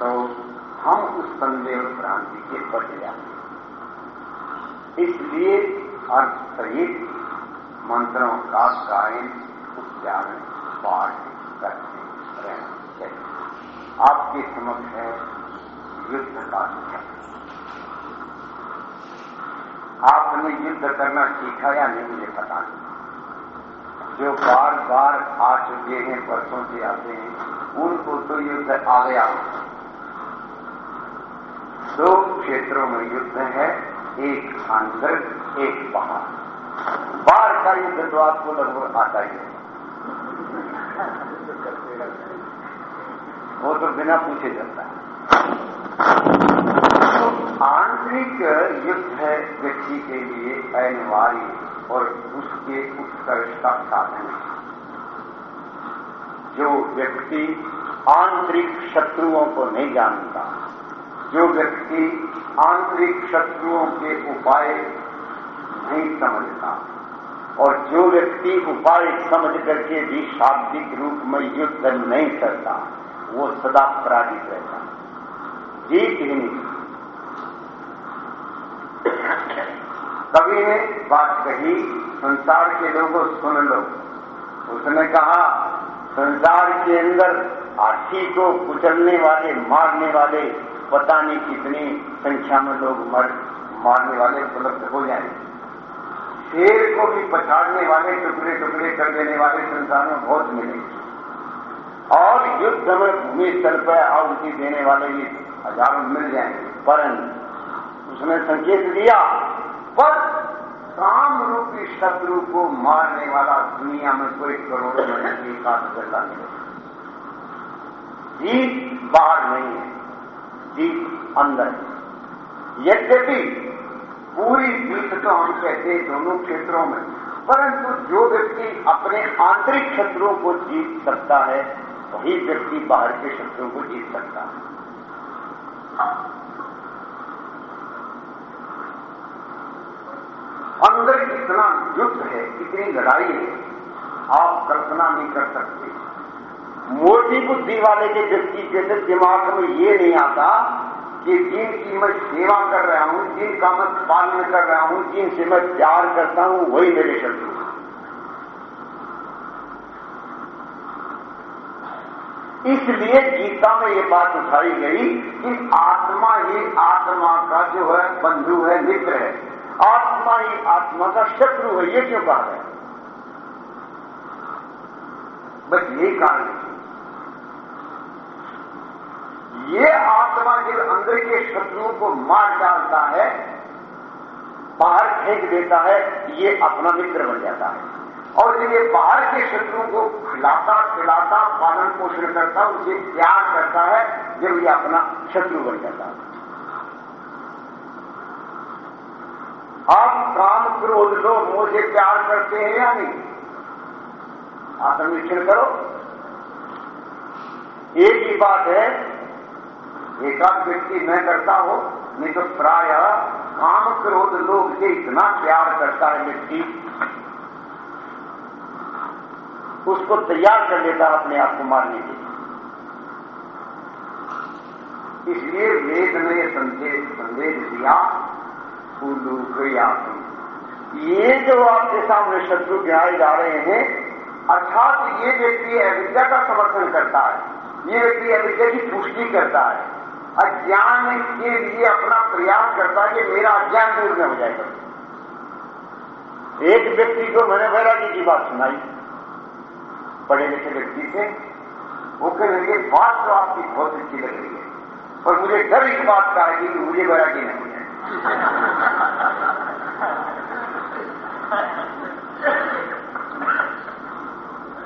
तो हम उस संदेह क्रांति के बढ़ जाते इसलिए अर्थ सहित मंत्रों का गायन, उच्चारण, पाठ करते रहना चाहिए। आपके समक्ष है युद्ध का आपने युद्ध करना सीखा या नहीं, मुझे पता नहीं। जो बार बार आ चुके हैं वर्षों से आते हैं, उनको तो युद्ध आ गया। होता बिना पूछे जाता है। तो आंतरिक युद्ध है व्यक्ति के लिए अनिवार्य और उसके उत्कर्ष का साधन है। जो व्यक्ति आंतरिक शत्रुओं को नहीं जानता जो व्यक्ति आंतरिक शत्रुओं के उपाय नहीं समझता और जो व्यक्ति उपाय समझ करके भी शाब्दिक रूप में युद्ध नहीं करता, वो सदा पराजित रहता। जीत ही नहीं। कवि ने बात कही, संसार के लोगों सुन लो। उसने कहा, संसार के अंदर हाथी को कुचलने वाले, मारने वाले पता नहीं कितनी संख्या में लोग मर, मारने वाले उपलब्ध हो जाएँगे। शेर को भी पछाड़ने वाले टुकड़े टुकड़े कर देने वाले संसार में बहुत मिलेंगे। और युद्ध में भूमि स्तर पर आहुति देने वाले भी हज़ारों मिल जाएँगे। परंतु उसने संकेत दिया, पर काम रूपी शत्रु को मारने वाला दुनिया में कोई करोड़ों में एक आध चलता नहीं जीत बाहर नहीं है। जीत अंदर यद्यपि पूरी जीत तो हम कहते हैं दोनों क्षेत्रों में, परंतु जो व्यक्ति अपने आंतरिक शत्रुओं को जीत सकता है, वही व्यक्ति बाहर के शत्रुओं को जीत सकता है। अंदर कितना युद्ध है कितनी लड़ाई है, आप कल्पना नहीं कर सकते। मोटी बुद्धि वाले के व्यक्ति के दिमाग में ये नहीं आता कि जिनकी मैं सेवा कर रहा हूँ जिनका मैं पालन कर रहा हूँ जिनसे मैं प्यार करता हूँ, वही मेरे शत्रु इसलिए गीता में ये बात उठाई गई कि आत्मा ही आत्मा का जो है, बंधु है, मित्र है। आत्मा ही आत्मा का शत्रु है, ये क्यों कहा है? बस यही कारण ये आत्मा के अंदर के शत्रुओं को मार डालता है, बाहर फेंक देता है, ये अपना मित्र बन जाता है। और जब ये बाहर के शत्रुओं को खिलाता खिलाता पालन पोषण करता, उसे प्यार करता है, जब ये अपना शत्रु बन जाता है। आप काम क्रोध लो मोह से प्यार करते हैं या नहीं? आत्मनिरीक्षण करो। एक ही बात है एकाध व्यक्ति न करता हो, नहीं तो प्राय काम क्रोध लोग से इतना प्यार करता है व्यक्ति। उसको तैयार कर लेता है अपने आप को मारने के लिए। इसलिए वेद ने संदेश संदेश दिया ये जो आपके सामने शत्रु गिराए जा रहे हैं, अर्थात ये व्यक्ति अविद्या का समर्थन करता है। ये व्यक्ति अविद्या की पुष्टि करता है। अज्ञान के लिए अपना प्रयास करता है कि मेरा अज्ञान दूर न हो जाएगा एक व्यक्ति को मैंने वैरागी की बात सुनाई। पढ़े लिखे व्यक्ति से वो कह रही, बात तो आपकी बहुत अच्छी लग रही है और मुझे डर इस बात का है कि मुझे वैरागी नहीं है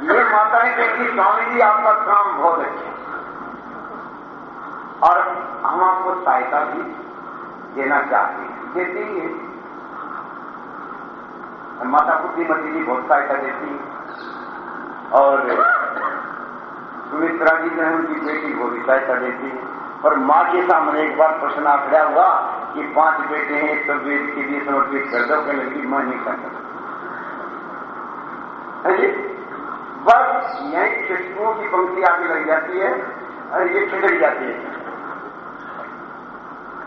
ये माताएँ कहती स्वामी जी, आपका काम बहुत अच्छा और हम आपको सहायता भी देना चाहते हैं। देती है माता बुद्धिमती जी बहुत सहायता देती और सुमित्रा जी है उनकी बेटी वो भी सहायता देती पर माँ के सामने एक बार प्रश्न आ खड़ा हुआ कि पाँच बेटे हैं तो वेद के लिए समर्पित कर दो कहने लगी मैं नहीं कर सकता। बस यही शिक्षकों की पंक्ति आगे लग जाती है और ये खिदड़ जाती है।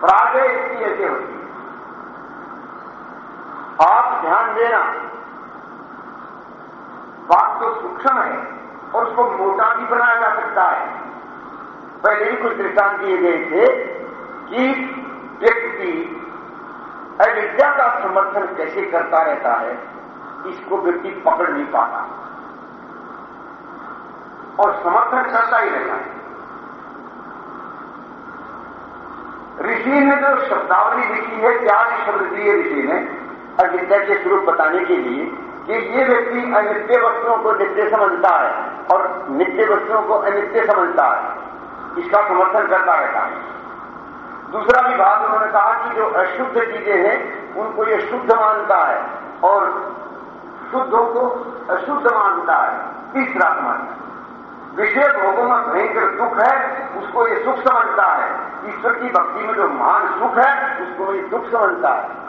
प्रागे इसकी ऐसे होती है। आप ध्यान देना, बात तो सूक्ष्म है और उसको मोटा भी बनाया जा सकता है। पहले ही कुछ दृष्टांत दिए गए थे कि व्यक्ति अविद्या का समर्थन कैसे करता रहता है, इसको व्यक्ति पकड़ नहीं पाता। और समर्थन करता ही रहता है। ऋषि ने जो शब्दावली लिखी है, त्याग शब्द दिए ऋषि ने, अविद्या के स्वरूप बताने के लिए, कि ये व्यक्ति अनित्य वस्तुओं को नित्य समझता है और नित्य वस्तुओं को अनित्य समझता है। इसका समर्थन करता रहता है। दूसरा विभाग उन्होंने कहा कि जो अशुद्ध चीज़ें हैं, उनको ये शुद्ध मानता है और शुद्धों को अशुद्ध मानता है। तीसरा समझता विषय भोगों में भयंकर दुख है, उसको ये सुख समझता है। ईश्वर की भक्ति में जो महान सुख है, उसको ये दुख समझता है।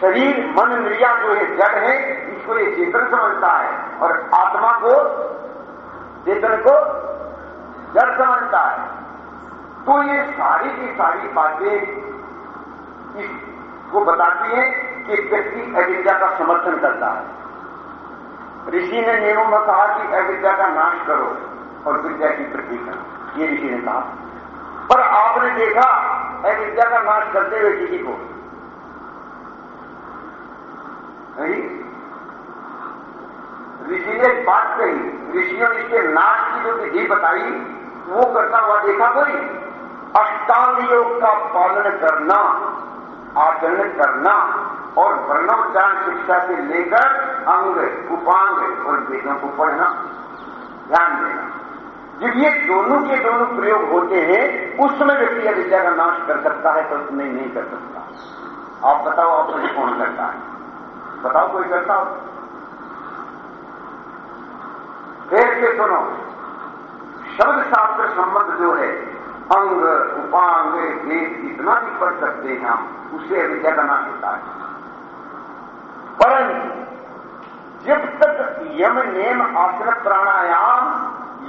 शरीर, मन, इंद्रिया जो ये जड़ है, इसको ये चेतन समझता है और आत्मा को, चेतन को जड़ समझता है। तो ये सारी की सारी बातें इसको बताती हैं कि व्यक्ति अविद्या का समर्थन करता है। ऋषि ने नियमों में कहा कि अविद्या का नाश करो और विद्या की वृद्धि करो। ये ऋषि ने कहा पर आपने देखा अविद्या का नाश करते हुए किसी को। ऋषि ने एक बात कही, ऋषियों ने इसके नाश की जो विधि बताई, वो करता हुआ देखा कोई? अष्टांग योग का पालन करना, आचरण करना और वर्णोच्चारण शिक्षा से लेकर अंग उपांग और वेदों को पढ़ना। ध्यान देना। जब ये दोनों के दोनों प्रयोग होते हैं, उस समय व्यक्ति अविद्या का नाश कर सकता है तो नहीं नहीं कर सकता। आप बताओ, आप मुझे कौन करता है? बताओ, कोई करता हो? फिर से सुनो। शब्द शास्त्र संबंध जो है, अंग, उपांग, वेद इतना भी पढ़ सकते हैं हम उससे अविद्या का नाश होता है। परंतु, जब तक यम, नेम आसन प्राणायाम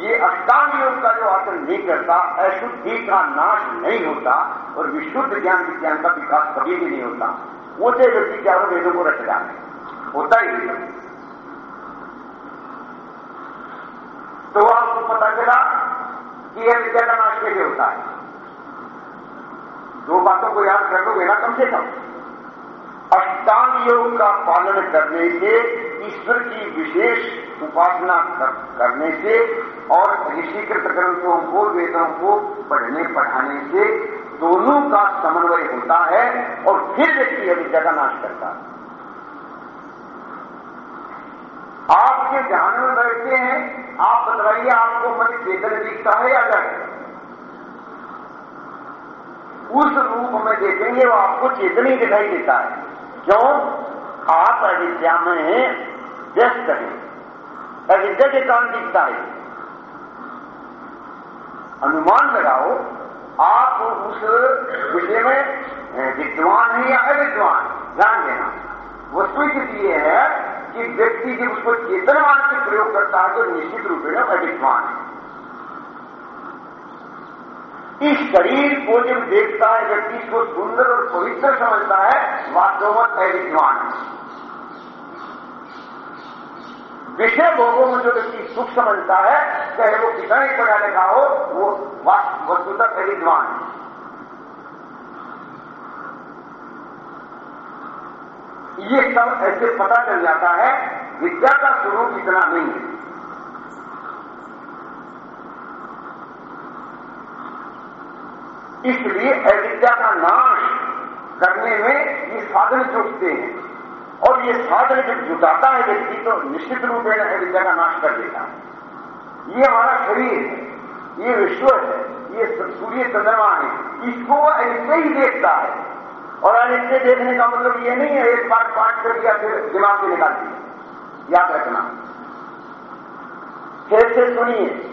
ये अष्टांग योग का जो आसन नहीं करता, अशुद्धि का नाश नहीं होता और विशुद्ध ज्ञान विज्ञान का विकास कभी भी नहीं होता। उसे व्यक्ति चारों वेदों को रख जाते होता ही नहीं। तो आपको पता चला कि यह विद्या का नाश कैसे होता है? दो बातों को याद कर लोगे ना कम से कम। अष्टांग योग का पालन करने से ईश्वर की विशेष उपासना कर, करने से और ऋषिकृत ग्रंथों को वेदों को पढ़ने पढ़ाने से दोनों का समन्वय होता है और फिर व्यक्ति अविद्या का नाश करता है। आपके ध्यान में बैठते हैं आप बताइए आपको मन चेतन दिखता है या जड़ उस रूप में देखेंगे वो आपको चेतन ही दिखाई देता है। क्यों आप अविद्या में व्यस्त है। अविद्या के कारण दिखता है। अनुमान लगाओ, आप उस विषय में विद्वान है या अविद्वान? ध्यान देना। वस्तु यह है कि व्यक्ति जब उसको चेतनवान से प्रयोग करता है तो निश्चित रूप में अविद्वान है। इस शरीर को जब देखता है, व्यक्ति इसको सुंदर और पवित्र समझता है, वास्तव में है विषय भोगों में जो व्यक्ति सुख समझता है, चाहे वो कितना ही पढ़ा लिखा हो, वो वस्तुतः विद्वान। है ये सब ऐसे पता चल जाता है, विद्या का स्वरूप इतना नहीं है। इसलिए अविद्या का नाश करने में ये साधन जुटते हैं। और ये साधन जब जुटाता है व्यक्ति तो निश्चित रूप में अविद्या का नाश कर देता है। ये हमारा शरीर है, ये विश्व है, ये सूर्य चंद्रमा है, इसको ऐसे ही देखता है। और अनित्य देखने का मतलब ये नहीं है, एक बार पाठ कर दिया फिर दिमाग से निकाल दिया याद रखना। फिर से सुनिए।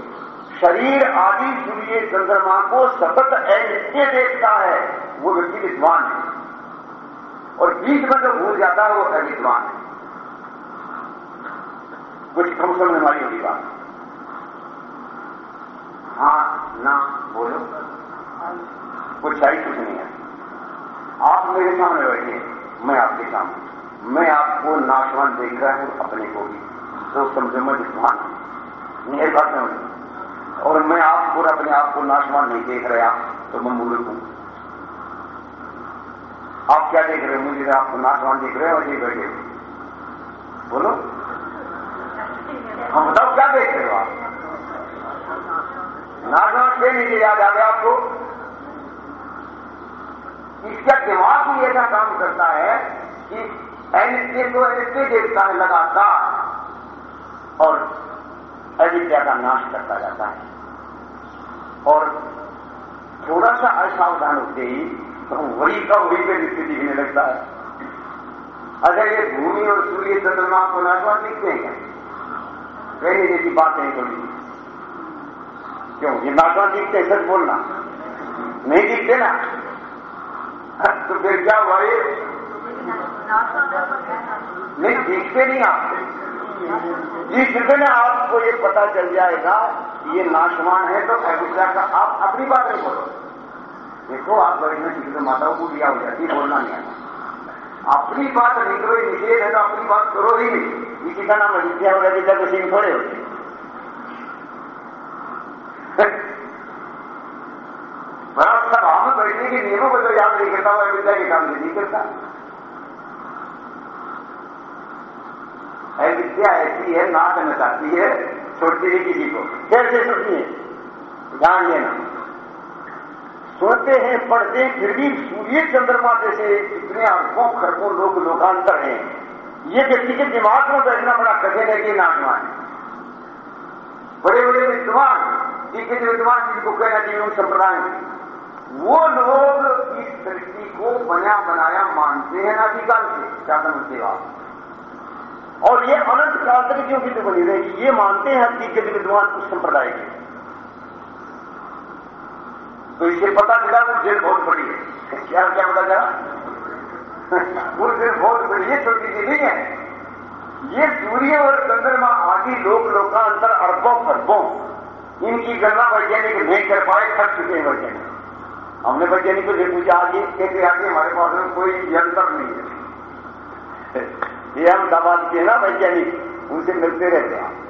शरीर आदि सूर्य चंद्रमा को सतत अनित्य देखता है, वो व्यक्ति विद्वान है। और बीच में जो भूल जाता है, वो अविद्वान है। कुछ कम समझ वाली होगी बात। हाँ ना, बोलो। कुछ आई कुछ नहीं है। आप मेरे सामने बैठिए, मैं आपके सामने। मैं आपको नाशवान देख रहा हूँ, अपने को भी। तो समझो मैं विद्वान हूँ। यह बात नहीं और मैं आपको अपने आप को नाशवान नहीं देख रहा तो मैं मूर्ख हूँ। आप क्या देख रहे हो? मुझे आपको नाशवान देख रहे हो, और ये बैठे बोलो। हम बताओ, क्या देख रहे हो आप? नाशवान क्यों नहीं याद आ गया आपको? इसका दिमाग भी ऐसा काम करता है कि अनित्य को अनित्य देखता है लगातार, और अविद्या का नाश करता जाता है। और थोड़ा सा असावधान होते ही तो वही का वही पे स्थिति दिखने लगता है। अगर ये भूमि और सूर्य चंद्रमा को नाशवान दिखते हैं कहने जैसी बात नहीं थोड़ी। क्यों? ये नाशवान दिखते हैं सच बोलना। नहीं दिखते ना? तो फिर क्या हुआ ये? नहीं दिखते नहीं आप। जिस दिन आपको ये पता चल जाएगा ये नाशवान है तो अविद्या का आप अपनी बात नहीं बोलो। देखो, आप बड़ी में किसी माताओं को दिया हो जाती बोलना नहीं आना अपनी बात निकलो निषेध है तो अपनी बात करो ही नहीं। इसी का नाम अविद्या और अविद्या के सिंह थोड़े होते बड़ा सभा में बैठने के नियमों को तो याद नहीं करता वो अविद्या के काम नहीं करता। अविद्या ऐसी है ना नाच नचाती है छोड़ती नहीं किसी को। कैसे सुनिए ध्यान लेना सोते हैं, पढ़ते हैं, फिर भी सूर्य चंद्रमा जैसे इतने अरबों खरबों लोग लोकांतर हैं। ये व्यक्ति के दिमाग में बैठना बड़ा कठिन है कि नाशवान है। बड़े बड़े विद्वान है विद्वान जिनको कहना चाहिए संप्रदाय वो लोग इस सृष्टि को बना बनाया मानते हैं अधिकाल से शासन सेवा। और ये अनंत काल तक क्यों की बनी रहेगी ये मानते हैं हकीकत विद्वान उस संप्रदाय के। तो इसे पता चला वो जेल बहुत बड़ी है। क्या क्या पता चला? वो जेल बहुत बड़ी है छोटी सी नहीं है। ये सूर्य और चंद्रमा आदि लोक लोकांतर अरबों खरबों इनकी गणना वैज्ञानिक नहीं कर पाए, थक चुके हैं वैज्ञानिक। हमने वैज्ञानिकों से पूछा आगे कहते आगे हमारे पास में कोई यंत्र नहीं है। ये हम दबाद के ना वैज्ञानिक, उनसे मिलते रहते हैं।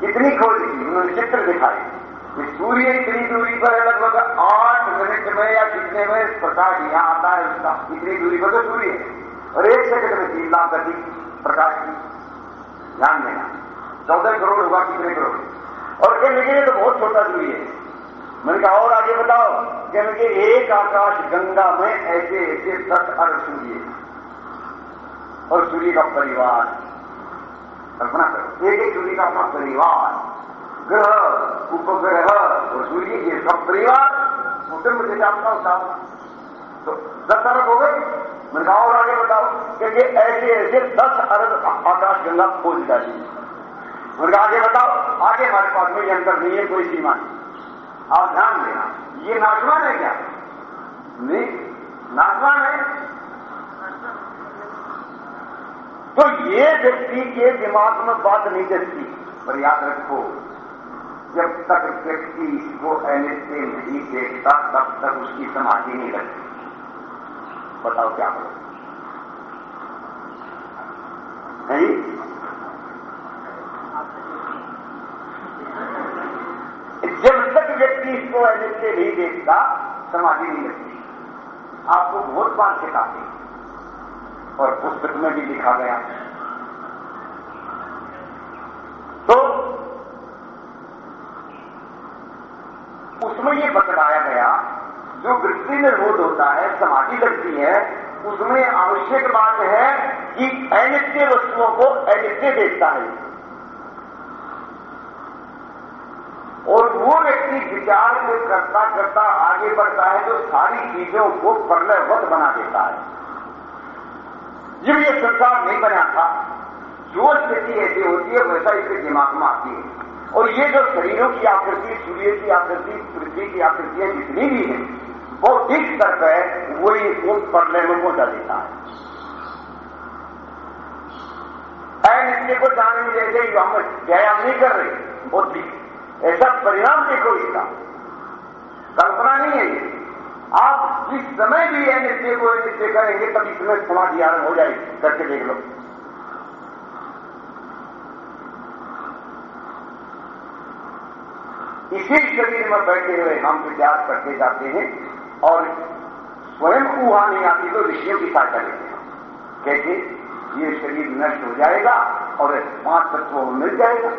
कितनी खोज की उन्होंने चित्र दिखाए। कि सूर्य इतनी दूरी पर है, लगभग आठ मिनट में या कितने में प्रकाश यहाँ आता है उसका। इतनी दूरी पर तो सूर्य है। और एक सेकंड में तीन लाख गति प्रकाश की। ध्यान देना। चौदह करोड़ होगा कितने करोड़? और कहने के लिए तो बहुत छोटा सूर्य है। मैंने कहा, और आगे बताओ, के एक आकाश गंगा में ऐसे ऐसे दस अर्थ सूर्य और सूर्य का परिवार। कल्पना करो, एक एक सूर्य का अपना परिवार। ग्रह, उपग्रह और सूर्य ये सब परिवार कुटुंब मुझे आपका होता तो दस अरब हो गए। कहा, और आगे बताओ क्योंकि ऐसे ऐसे दस अरब आकाश गंगा खोज डाली उनका आगे बताओ, आगे हमारे पास में अंतर नहीं है, कोई सीमा नहीं। आप ध्यान देना, ये नाचवान है क्या? नहीं नाचवान है। तो ये व्यक्ति के दिमाग में बात नहीं चलती। पर याद रखो, जब तक व्यक्ति इसको एनएसए नहीं देखता, तब तक उसकी समाधि नहीं लगती बताओ क्या करो? नहीं? जब तक व्यक्ति इसको एनएसए नहीं देखता, समाधि नहीं लगती आपको बहुत बार सिखाते और पुस्तक में भी लिखा गया। तो उसमें ये बतलाया गया, जो वृत्ति निर्बोध होता है, समाधि लगती है, उसमें आवश्यक बात है कि अनित्य वस्तुओं को अनित्य देखता है। और वो व्यक्ति विचार को करता करता आगे बढ़ता है जो सारी चीज़ों को प्रलयवत बना देता है। जब ये संसार नहीं बना था, जो स्थिति ऐसी होती है, वैसा इसके दिमाग में आती है। और ये जो शरीरों की आकृति, सूर्य की आकृति, पृथ्वी की आकृतियाँ जितनी भी हैं, वो इस स्तर पर वही वो प्रलय में पहुँचा देता है। अनित्य को जानने जैसे हम व्यायाम नहीं कर रहे वो ऐसा परिणाम देखो इसका। कल्पना नहीं है आप जिस समय भी अनित्य को नित्य करेंगे तब इसमें समाधि आरंभ हो जाएगी करके देख लो। इसी शरीर में बैठे हुए हम विचार करते जाते हैं और स्वयं ऊहा नहीं आती तो ऋषियों की सहायता लेते हैं। कैसे? ये शरीर नष्ट हो जाएगा और पाँच तत्वों में मिल जाएगा।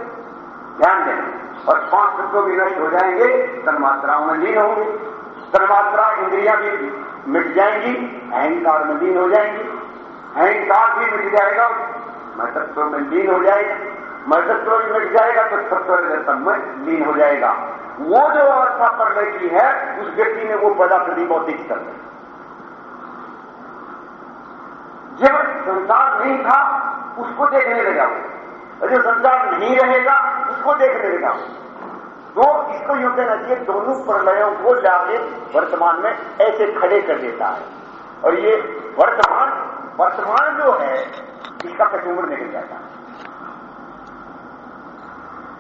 ध्यान दें, और पाँच तत्व भी नष्ट हो जाएँगे, तन्मात्राओं में लीन होंगे। तन्मात्रा इंद्रियाँ भी मिट जाएँगी, अहंकार में लीन हो जाएँगी। अहंकार भी मिट जाएगा मैं तत्व में लीन हो जाएगा। मैं तत्व भी मिट जाएगा तो तत्व में लीन हो जाएगा। वो जो अवस्था पढ़ने की है, उस व्यक्ति ने वो पैदा कर दी भौतिक में जब संसार नहीं था, उसको देखने लगा। जो संसार नहीं रहेगा, उसको देखने लगा। तो इसको यूँ कहना चाहिए दोनों प्रलयों को जाके वर्तमान में ऐसे खड़े कर देता है। और ये वर्तमान वर्तमान जो है इसका कचूमर निकल जाता है।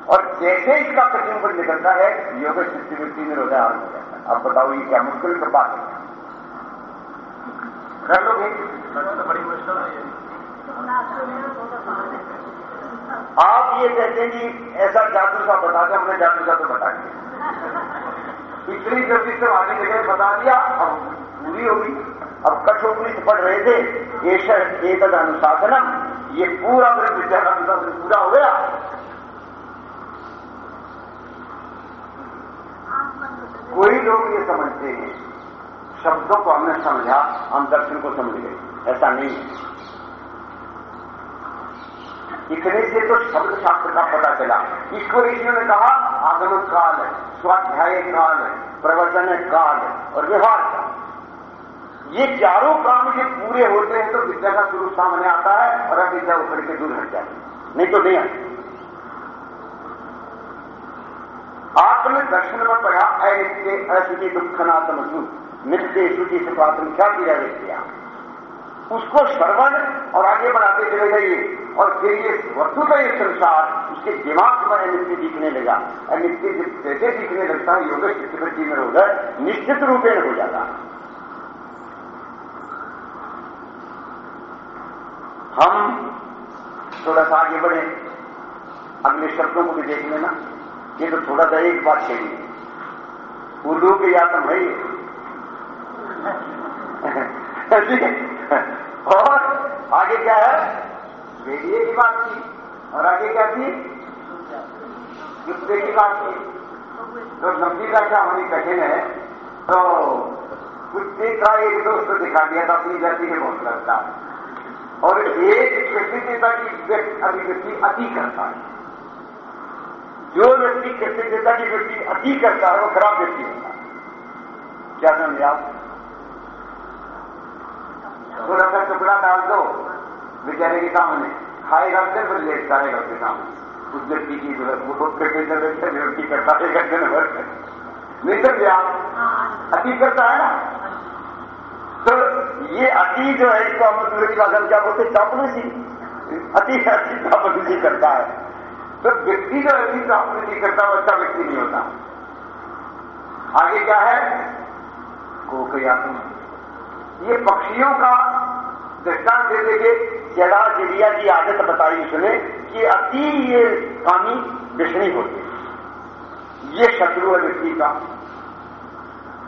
और जैसे इसका प्रतिम्बर निकलता है योग स्थिति वृत्ति में रोजा आरंभ हो जाता है। अब बताओ ये क्या मुश्किल की बात है? कर लोगे बड़ी मुश्किल है। आप ये कहते हैं कि ऐसा जादू सा बता दो, हमने जादू सा तो बता दिया। इतनी जल्दी से आगे जगह बता दिया, अब पूरी होगी। अब कठोपनिष पढ़ रहे थे, ये एक अनुशासनम, ये पूरा मेरे विद्या का पूरा हो गया। कोई लोग ये समझते हैं, शब्दों को हमने समझा हम दर्शन को समझ गए। ऐसा नहीं है। इतने से तो शब्द शास्त्र का पता चला। ईश्वर ऋषियों ने कहा, आगमन काल है, स्वाध्याय काल है, प्रवचन काल है और व्यवहार काल ये चारों काम जब पूरे होते हैं तो विद्या का स्वरूप सामने आता है और अब विद्या उतर के दूर हट जाती नहीं तो नहीं आती। आपने दर्शन में पढ़ा अनित्य अशुचि दुखनात्म सुख नित्य सुखात्म क्या किया व्यक्तिया उसको श्रवण और आगे बढ़ाते चले जाइए। और फिर ये वस्तु का ये संसार, उसके दिमाग में अनित्य दिखने लगा। अनित्य जब जैसे दिखने लगता है योग चित्रवृत्ति में होगा निश्चित रूपेण हो जाता। हम थोड़ा सा आगे बढ़े। अगले शब्दों को भी देख लेना। ये तो थोड़ा सा एक बात कही। उर्दू के या तो भाई। और आगे क्या है? भेड़िए की बात की। और आगे क्या थी? दूसरे की बात की। तो लंबी व्याख्या होनी कठिन है? तो कुत्ते का एक दोस्त दिखा दिया था, अपनी जाति के बहुत लगता और एक कृष्णता की व्यक्ति अभिव्यक्ति अति करता है। जो व्यक्ति कृतज्ञता की व्यक्ति अति करता है, वो खराब व्यक्ति होता है। क्या समझे आप? थोड़ा सा टुकड़ा डाल दो। बेचारे के सामने। खाएगा भर लेटता रहेगा उसके सामने। उस व्यक्ति की जो है वो व्यक्ति करता है दिन भर नहीं समझे आप अति करता है ना? तो ये अति जो है इसको हम सूर्य की भाषा क्या बोलते चापलूसी अति अति चापलूसी करता है। तो व्यक्ति जो अति चापलूसी करता है अच्छा व्यक्ति नहीं होता। आगे क्या है? कोकयात्म ये पक्षियों का दृष्टांत दे देंगे। चढ़ा चिड़िया की आदत बताई उसने कि अति ये कामी विष्णी होते ये शत्रु है व्यक्ति का।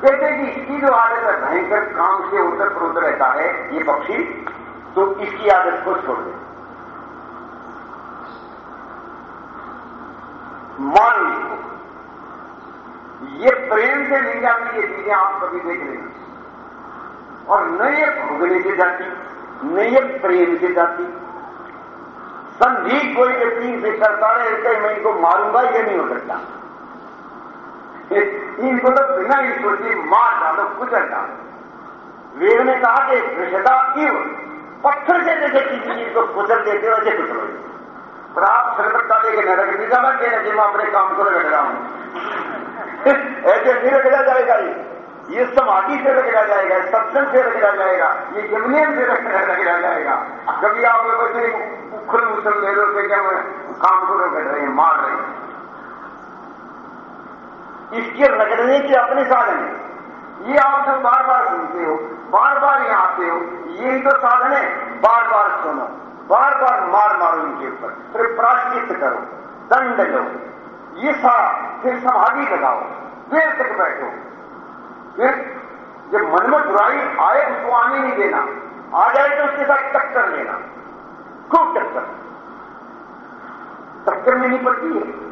कहते कि इसकी जो आदत है, भयंकर काम से उतर प्रोत रहता है ये पक्षी तो इसकी आदत को छोड़ दे। मान लीजिए, ये प्रेम से ली जाती ये चीज़ें आप कभी देख लेना और न ये भोगने से जाती, न ये प्रेम से जाती। संधि कोई व्यक्ति से करता रहे कहीं मैं इनको मारूँगा ये नहीं हो सकता? इनको तो बिना ही सोची मार डालो, कुचल डालो। वेद ने कहा कि विषता इव, पत्थर से जैसे किसी चीज़ को कुचल देते हो वैसे कुचलो। पर आप सरकट्टा लेके न रख दी जाना कहना कि मैं अपने काम को रख रहा हूँ। ऐसे नहीं रखा जाएगा ये। ये समाधि से रखा जाएगा सत्संग से रखा जाएगा, ये जमनियम से रखा जाएगा कभी आप बच्चे उखल मुसल ले लो क्या काम को रख रहे हैं, मार रहे हैं। इसके रगड़ने के अपने साधन है। ये आप सब बार बार सुनते हो बार बार यहाँ आते हो यही तो साधन है। बार बार सुनो बार बार मार मारो इनके ऊपर। फिर प्राश्चित करो, दंड लो। ये सारा, फिर समाधि लगाओ देर तक बैठो। जब मन में बुराई आए उसको आने नहीं देना। आ जाए तो उसके साथ टक्कर लेना। खूब टक्कर। टक्कर नहीं पड़ती है।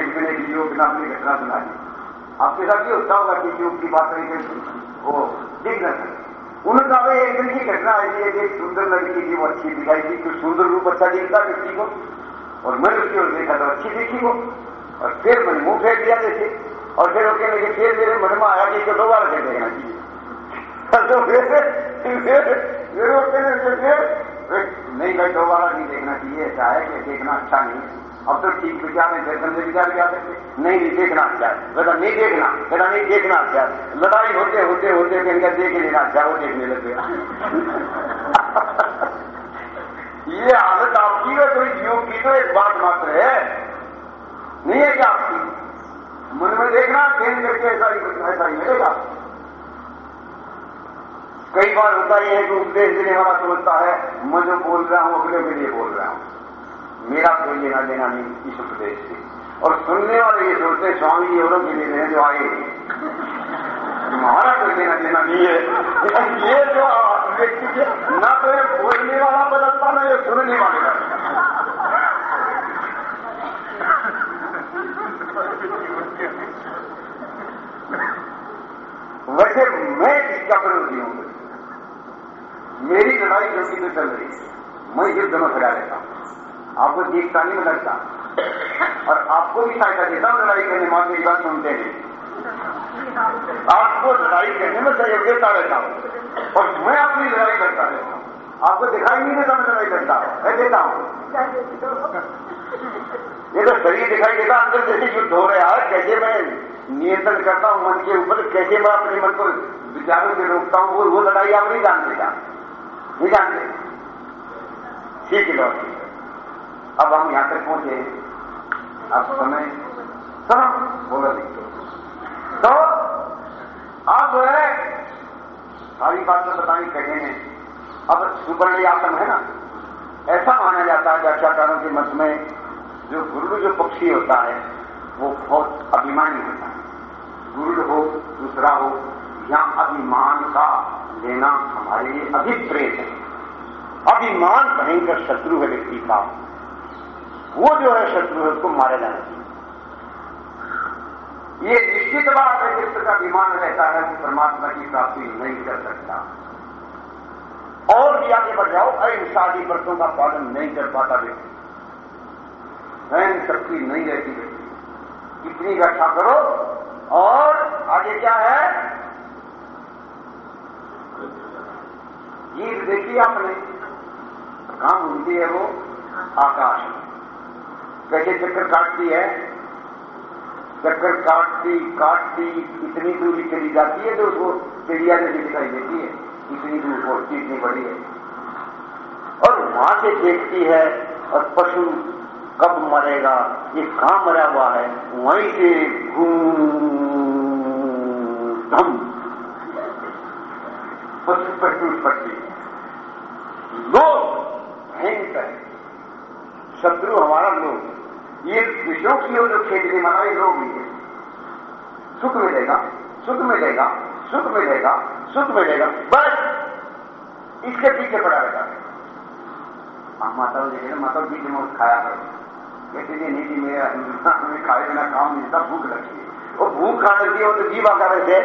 एक दिन एक योग नाम की घटना सुना दी आपके साथ ये होता होगा कि योग की बात नहीं करती वो दिख न उन्होंने कहा एक दिन की घटना आई थी एक सुंदर लड़की थी, वो अच्छी दिखाई थी। कुछ सुंदर रूप अच्छा दिखता व्यक्ति को। और मैंने उसकी ओर देखा तो अच्छी देखी वो। और फिर मैंने मुँह फेंक दिया जैसे और फिर वो कहने के फिर मेरे मन में आया कि इसको दोबारा देखना चाहिए तो फिर फिर फिर नहीं, भाई दोबारा नहीं देखना चाहिए, ऐसा है कि देखना अच्छा नहीं है। अब तो ठीक विचार में दर्शन से विचार क्या सकते नहीं नहीं, देखना अच्छा है। बेटा नहीं देखना बेटा नहीं देखना अच्छा है। लड़ाई होते होते होते क्या देख लेना अच्छा वो देखने लग गया। ये आदत आपकी है, कोई योग की तो एक बात मात्र है। नहीं है क्या आपकी? मन में देखना खेल करके ऐसा ही ऐसा ही मिलेगा कई बार होता यह है कि उपदेश देने वाला सोचता है, मैं जो बोल रहा हूँ अगले के लिए बोल रहा हूँ। मेरा कोई लेना देना नहीं इस उपदेश से। और सुनने वाले ये सोचते स्वामी जी औरों के लिए जो आए तुम्हारा कोई लेना देना नहीं है। ये जो व्यक्ति ना तो बोलने वाला बदलता, ना ये सुनने वाले का वैसे मैं इसका विरोधी हूँ मेरी लड़ाई क्योंकि तो चल रही मैं युद्ध में खड़ा रहता हूँ। आपको देखता नहीं लगता और आपको भी सहायता देता हूँ लड़ाई करने में मेरी बात सुनते हैं आपको लड़ाई करने में सहयोग देता रहता हूँ। और मैं अपनी लड़ाई करता रहता हूँ। आपको दिखाई नहीं देता मैं लड़ाई करता मैं देता हूँ। ये तो शरीर दिखाई देता, अंदर जैसे युद्ध हो रहा है। कैसे मैं नियंत्रण करता हूँ मन के ऊपर? कैसे मैं अपने मन को विचारों से रोकता हूँ? वो वो लड़ाई आप नहीं क्या? नहीं जानते? ठीक है डॉक्टर अब हम यहाँ तक पहुँचे। अब समय सुनो बोलो नहीं। तो आप जो है, सारी बातें बताई, कहे हैं। अब सुपर्णयातम है ना? ऐसा माना जाता है व्याख्याकारों के मत में, जो गुरु जो पक्षी होता है, वो बहुत अभिमानी होता है। गुरु हो, दूसरा हो, यहाँ अभिमान का लेना हमारे लिए अभिप्रेत है। अभिमान भयंकर शत्रु है व्यक्ति का। वो जो है शत्रु है, उसको मारा जाना चाहिए। ये निश्चित बात है, जिस का विमान रहता है कि परमात्मा की प्राप्ति नहीं कर सकता। और भी आगे बढ़ जाओ अहिंसादी व्रतों का पालन नहीं कर पाता व्यक्ति। स्वयं शक्ति नहीं रहती व्यक्ति। इतनी रक्षा करो, और आगे क्या है? गीत देखिए आपने। कहाँ घूमती है वो? आकाश। कैसे चक्कर काटती है? चक्कर काटती काटती, इतनी दूरी चली जाती है तो उसको चिड़िया जैसी दिखाई देती है। इतनी दूर पहुँचती इतनी बड़ी है। और वहाँ से देखती है और पशु कब मरेगा, ये कहाँ मरा हुआ है? वहीं से धम पशु पर टूट पड़ती लोग भयंकर शत्रु हमारा लोग। ये विषयों की ओर जो खेलने वाला ये लोग भी है। सुख मिलेगा सुख मिलेगा। सुख मिलेगा सुख मिलेगा, बस। इसके पीछे पड़ा रहता है। माता देखे माता बीच में खाया है। कहते जी नहीं जी मेरा खाए बिना काम नहीं था भूख लगती है। वो भूख खा लगती है, वो तो जीवा कर रहे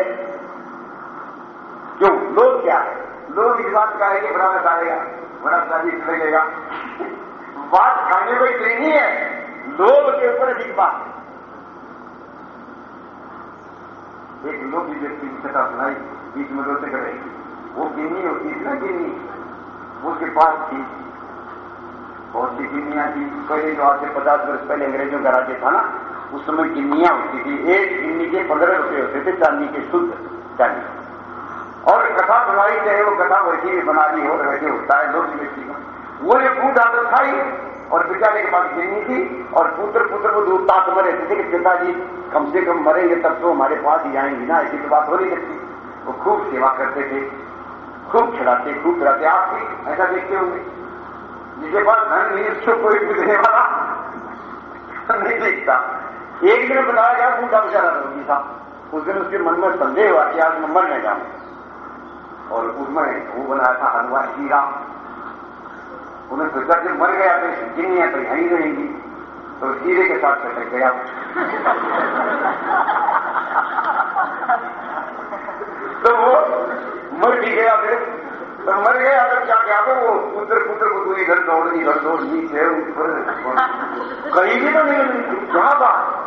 क्यों? लोग क्या है? लोग इस बात का है कि बड़ा खाएगा बड़ा स्वादिष्ट लगेगा बात खाने को इतनी है लोग के ऊपर अधिक बात एक लोभी व्यक्ति की कथा सुनाई बीच में रोते रही थी वो गिन्नी होती थी ना गिन्नी उसके पास थी। बहुत सी गिन्नियाँ थी। पहले जो आज से पचास वर्ष पहले अंग्रेज़ों का राज्य था ना, उस समय गिन्नियाँ होती थी। एक गिन्नी के पंद्रह रुपए होते थे, चांदी के शुद्ध चांदी। और कथा सुनाई चाहे वो कथा वैसी बना ली हो, वैसे होता है, लोग व्यक्ति का वो जो बूढ़ आदत था ही। और बेचारे के पास गिरनी थी, और पुत्र पुत्र को दूर ताक मरे थे कि पिताजी, कम से कम मरेंगे तब तो हमारे पास ही आएँगे ना, ऐसी तो बात हो नहीं सकती। वो खूब सेवा करते थे, खूब खिलाते खूब खिलाते आप भी ऐसा देखते होंगे। जिसके पास धन नहीं, उसको कोई पूछने वाला नहीं देखता। एक दिन बताया गया बूढ़ा बेचारा रोगी था उस दिन उसके मन में संदेह हुआ कि आज मैं मरने जाऊँ। और उसमें वो बनाया था हनुमान श्री राम उन्हें सोचा कि मर गया तो जिन्नियाँ तो यहीं रहेंगी। तो हीरे के साथ सटक गया तो वो मर भी गया फिर। तो मर गया तो क्या क्या तो वो पुत्र पुत्र को तू इधर दौड़ इधर दौड़ नीचे ऊपर। कहीं भी तो नहीं जहाँ बात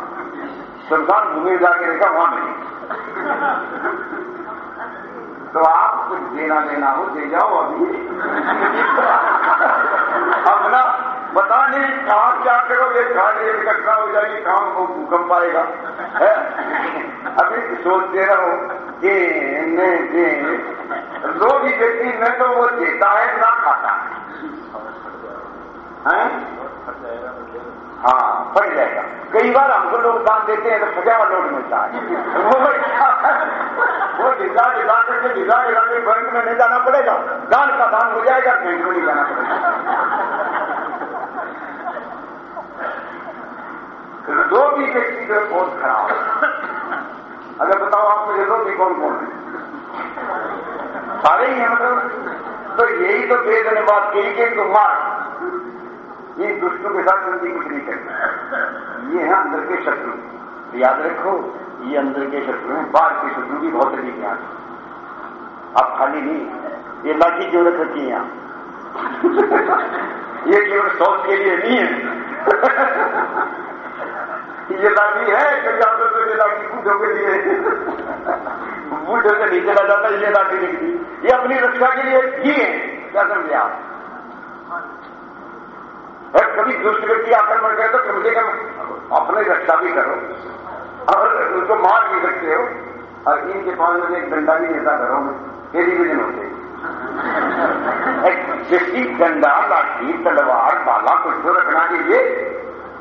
संसार भूमि जाके देखा, वहाँ मिली। तो आप कुछ देना लेना हो, दे जाओ अभी। बता नहीं कहा क्या करोगे? खाने इकट्ठा हो जाएगी, काम को भूकंप आएगा। अभी सोचते रहो कि लोग ही व्यक्ति न तो वो देता है ना खाता। है? हाँ फट जाएगा। कई बार हमको लोग दान देते हैं तो सजा हुआ लोग मिलता है। वो वो ढिला करके ढिला ढिला के बैंक में नहीं जाना पड़ेगा। दान का दान हो जाएगा, बैंक में नहीं जाना पड़ेगा। दो भी व्यक्ति जो बहुत खराब अगर बताओ आप मुझे दो भी कौन कौन है? सारे ही हैं मतलब। तो यही तो वेद ने बात कही कि तो मार। ये दुष्टों के साथ जल्दी कुछ नहीं करते ये है अंदर के शत्रु। तो याद रखो, ये अंदर के शत्रु हैं, बाहर के शत्रु भी बहुत अधिक यहाँ आप खाली नहीं, ये लाठी क्यों रख रखी है यहाँ ये केवल शौच के लिए नहीं है। ये लाठी है आदर तो ये लाठी बूढ़ों के? लिए बूढ़ों से नीचे ला जाता ये लाठी निकली ये अपनी रक्षा के लिए ही है। क्या समझे आप? और कभी दुष्ट व्यक्ति आक्रमण करे तो कम से कम अपने रक्षा भी करो। और उनको मार भी सकते हो। और इनके पास में एक डंडा भी देता घरों में टेलीविज़न होते। व्यक्ति डंडा, लाठी, तलवार, बाला, कुछ तो रखना के लिए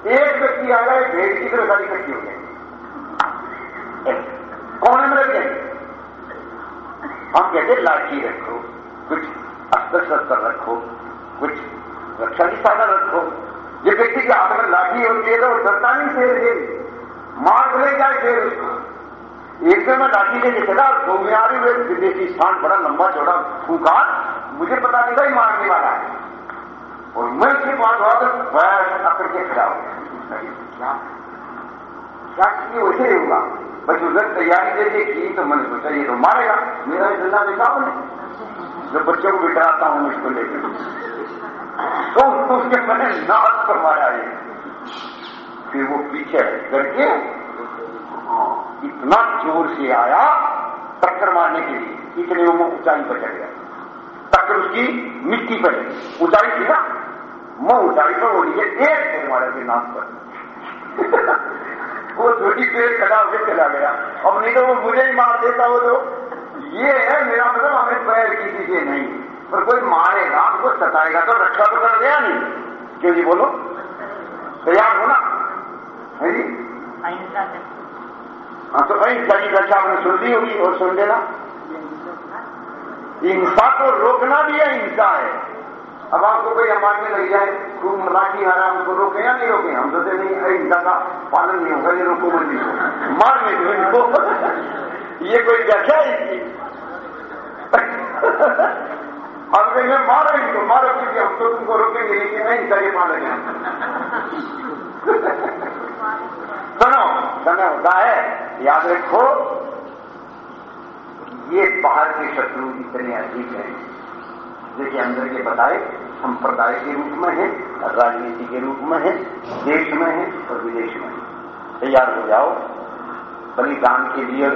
एक व्यक्ति आ रहा है, भेड़ की तरह सारी इकट्ठी हो गई कौन में लग गए हम कहते लाठी रखो, कुछ अस्त्र शस्त्र रखो, कुछ रक्षा की साधन रखो। जिस व्यक्ति के हाथ में लाठी होती है तो वो डरता नहीं शेर शेर मार ले जाए शेर उसको। एक दिन मैं लाठी लेके चला दो में हुए विदेशी स्थान बड़ा लंबा चौड़ा फूका। मुझे पता नहीं था मारने वाला है। और मैं उसके पास हुआ तो बैठ अकड़ के खड़ा हो। गया क्या? चाहिए वैसे ही होगा? बस उधर तैयारी जैसे की तो मैंने सोचा ये तो मारेगा। मेरा धंधा देखा जो बच्चों को बिठाता हूँ इसको लेकर। तो उसके मैंने नाश करवाया ये। फिर वो पीछे करके हाँ, इतना ज़ोर से आया टक्कर मारने के लिए। इतने वो ऊंचाई पर चढ़ गया। टक्कर उसकी मिट्टी पर। ऊंचाई थी ना? मैं ऊंचाई पर वो नीचे एक थे हमारे के नाम पर। वो छोटी पेड़ खड़ा होकर चला गया। अब नहीं तो वो मुझे ही मार देता वो तो। ये है मेरा मतलब हमें पैर की चीज़ें नहीं। पर कोई मारेगा हमको सताएगा तो रक्षा तो कर गया नहीं। क्यों जी बोलो? तैयार हो ना? है जी? हाँ तो अहिंसा की रक्षा हमने सुन ली होगी और सुन लेना। हिंसा को रोकना भी अहिंसा है। अब आपको कोई अमान में लग जाए खूब मराठी आ रहा हमको रोके या नहीं रोके, हम सोचते नहीं अहिंसा का पालन नहीं होगा, ये रोको मंदी को मारने दो इनको। ये कोई व्याख्या है इसकी? अब कहेंगे, मारो इनको, मारो, क्योंकि हम तो तुमको रोकेंगे लेकिन अहिंसा के पालन है। सुनो समय होता है, याद रखो ये बाहर के शत्रु इतने अधिक हैं, जैसे अंदर के बताए, संप्रदाय के रूप में है, राजनीति के रूप में है, देश में है और विदेश में है। तैयार हो जाओ, बलिदान के लिए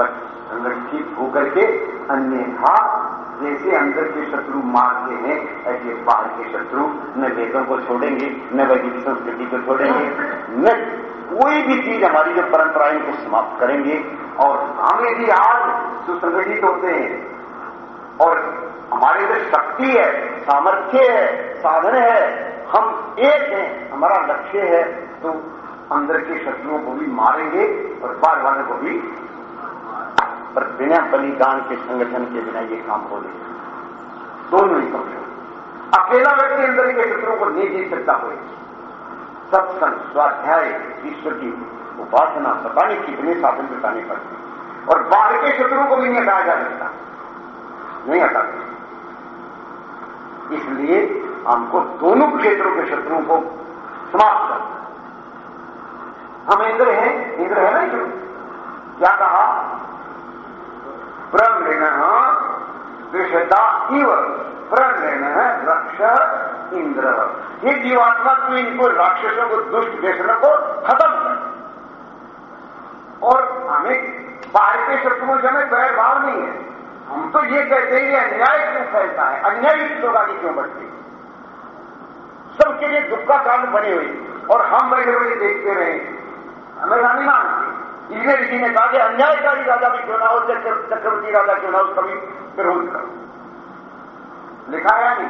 संगठित होकर के अन्य अन्यथा जैसे अंदर के शत्रु मारते हैं, ऐसे बाहर के शत्रु न वेदों को छोड़ेंगे, न वैदिक संस्कृति को छोड़ेंगे, न कोई भी चीज़ हमारी जो परंपराएँ को समाप्त करेंगे, और हमें भी आज सुसंगठित होते हैं, और हमारे जो शक्ति है, सामर्थ्य है, साधन है, हम एक हैं, हमारा लक्ष्य है तो अंदर के शत्रुओं को भी मारेंगे, और बाहर वाले को भी पर बिना बलिदान के संगठन के बिना ये काम हो नहीं दोनों ही कमज़ोर अकेला व्यक्ति अंदर के शत्रुओं को नहीं जीत सकता कोई। सत्संग, स्वाध्याय, ईश्वर की उपासना, पता नहीं कितने साधन बताने पड़ते और बाहर के शत्रुओं को भी नहीं हटाया जा सकता। नहीं हटा इसलिए हमको दोनों क्षेत्रों के शत्रुओं को समाप्त कर हम इंद्र हैं, इंद्र है ना क्यों क्या कहा? प्रमृण विषदा इव। प्रमृण रक्ष इंद्र। ये जीवात्मा को इनको राक्षसों को दुष्ट व्यसनों को खत्म कर। और हमें बाहर के शत्रुओं से हमें भाव नहीं है। हम तो ये कहते हैं कि अन्याय क्यों फैलता है? अन्याय लोग आगे क्यों बढ़ते सबके लिए दुख का कारण बनी हुई और हम बैठे बैठे देखते रहे हमें नहीं मानते इसलिए ने कहा कि अन्यायकारी राजा भी क्यों ना हो, चक्रवर्ती राजा क्यों ना उसका भी विरोध करो। लिखा है नहीं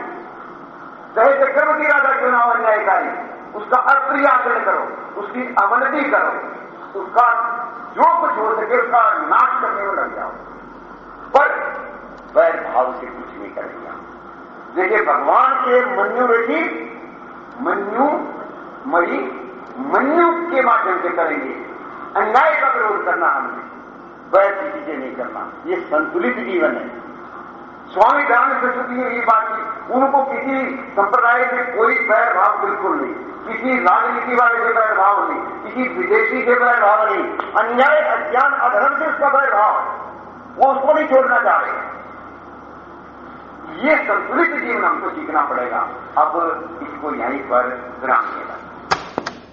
चाहे चक्रवर्ती राजा क्यों ना हो, अन्यायकारी? उसका अप्रिय आचरण करो, उसकी अवनति करो, उसका जो कुछ हो सके उसका नाश करने में लग जाओ। पर वैर भाव से कुछ नहीं करेंगे देखिए, भगवान के मन्यु ऋषि मन्यु मई मन्यु के माध्यम से करेंगे। अन्याय का विरोध करना हमने। वैसी चीज़ें नहीं करना। ये संतुलित जीवन है। स्वामी दयानंद सरस्वती ने ये बात की, उनको किसी संप्रदाय से कोई भाव बिल्कुल नहीं, किसी राजनीति वाले से भाव नहीं, किसी विदेशी से भाव नहीं, अन्याय, अज्ञान, अधर्म से उसका भाव वो उसको नहीं छोड़ना चाह रहे ये संतुलित जीवन हमको सीखना पड़ेगा। अब इसको यहीं पर विराम देना